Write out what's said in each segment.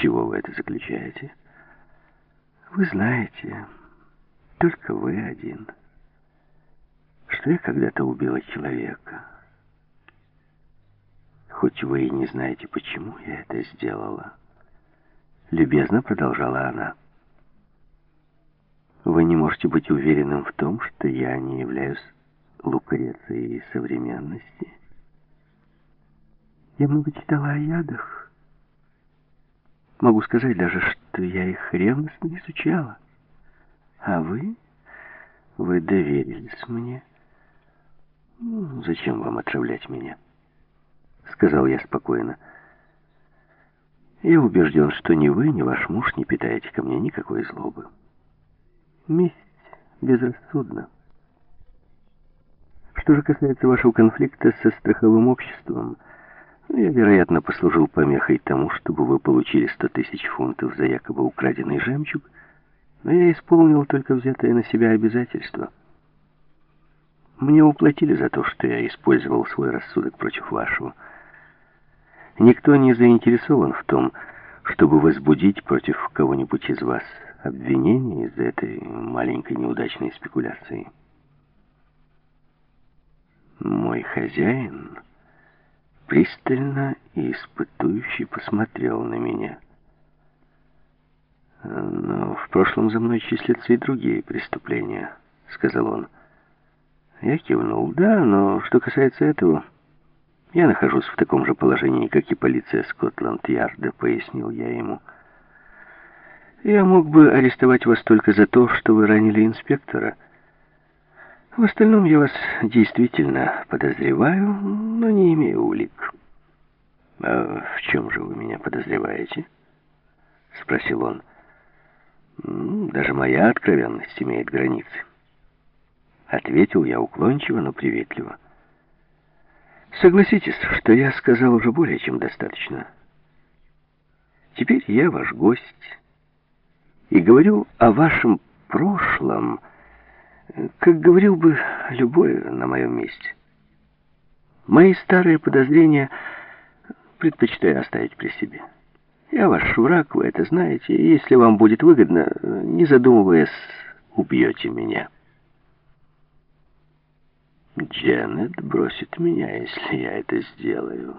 чего вы это заключаете? Вы знаете, только вы один, что я когда-то убила человека. Хоть вы и не знаете, почему я это сделала. Любезно продолжала она. Вы не можете быть уверенным в том, что я не являюсь Лукрецией современности. Я много читала о ядах. Могу сказать даже, что я их ревностно изучала. А вы? Вы доверились мне. Ну, зачем вам отравлять меня? Сказал я спокойно. Я убежден, что ни вы, ни ваш муж не питаете ко мне никакой злобы. Месть безрассудна. Что же касается вашего конфликта со страховым обществом, я, вероятно, послужил помехой тому, чтобы вы получили сто тысяч фунтов за якобы украденный жемчуг, но я исполнил только взятое на себя обязательство. Мне уплатили за то, что я использовал свой рассудок против вашего. Никто не заинтересован в том, чтобы возбудить против кого-нибудь из вас обвинение из-за этой маленькой неудачной спекуляции. Мой хозяин пристально и испытующе посмотрел на меня. «Но в прошлом за мной числятся и другие преступления», — сказал он. Я кивнул. «Да, но что касается этого, я нахожусь в таком же положении, как и полиция Скотланд-Ярда», — пояснил я ему. «Я мог бы арестовать вас только за то, что вы ранили инспектора». В остальном я вас действительно подозреваю, но не имею улик. А в чем же вы меня подозреваете? Спросил он. Даже моя откровенность имеет границы. Ответил я уклончиво, но приветливо. Согласитесь, что я сказал уже более чем достаточно. Теперь я ваш гость и говорю о вашем прошлом, как говорил бы любой на моем месте. Мои старые подозрения предпочитаю оставить при себе. Я ваш враг, вы это знаете, и если вам будет выгодно, не задумываясь, убьете меня. Дженнет бросит меня, если я это сделаю,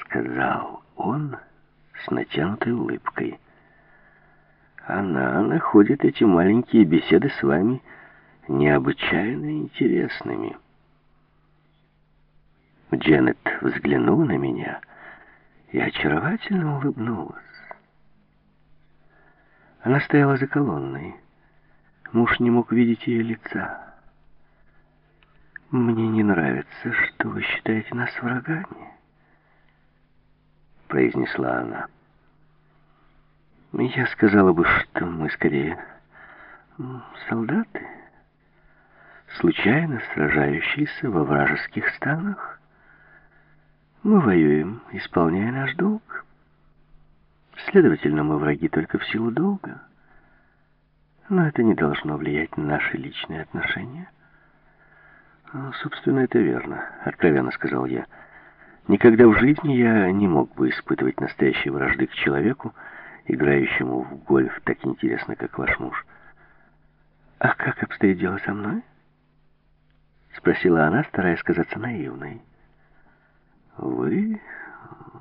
сказал он с натянутой улыбкой. Она находит эти маленькие беседы с вами необычайно интересными. Дженнет взглянула на меня и очаровательно улыбнулась. Она стояла за колонной. Муж не мог видеть ее лица. «Мне не нравится, что вы считаете нас врагами», — произнесла она. «Я сказала бы, что мы скорее солдаты» случайно сражающиеся во вражеских станах. Мы воюем, исполняя наш долг. Следовательно, мы враги только в силу долга. Но это не должно влиять на наши личные отношения. Ну, собственно, это верно, откровенно сказал я. Никогда в жизни я не мог бы испытывать настоящей вражды к человеку, играющему в гольф так интересно, как ваш муж. А как обстоит дело со мной? Спросила она, стараясь казаться наивной. «Вы...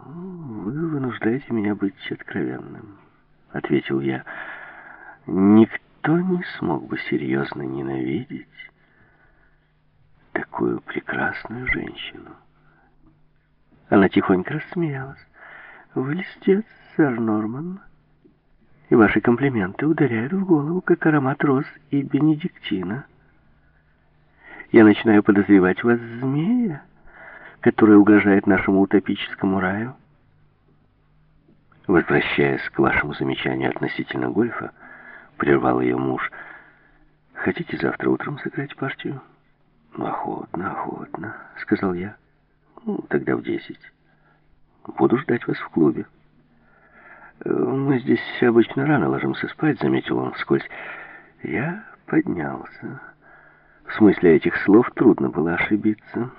вы вынуждаете меня быть откровенным», — ответил я. «Никто не смог бы серьезно ненавидеть такую прекрасную женщину». Она тихонько рассмеялась. «Вы льстец, сэр Норман, и ваши комплименты ударяют в голову, как аромат роз и бенедиктина» я начинаю подозревать вас змея, который угрожает нашему утопическому раю. Возвращаясь к вашему замечанию относительно гольфа, прервал ее муж. Хотите завтра утром сыграть партию? Охотно, охотно, сказал я. Ну, тогда в десять. Буду ждать вас в клубе. Мы здесь обычно рано ложимся спать, заметил он вскользь. Я поднялся. В смысле этих слов трудно было ошибиться.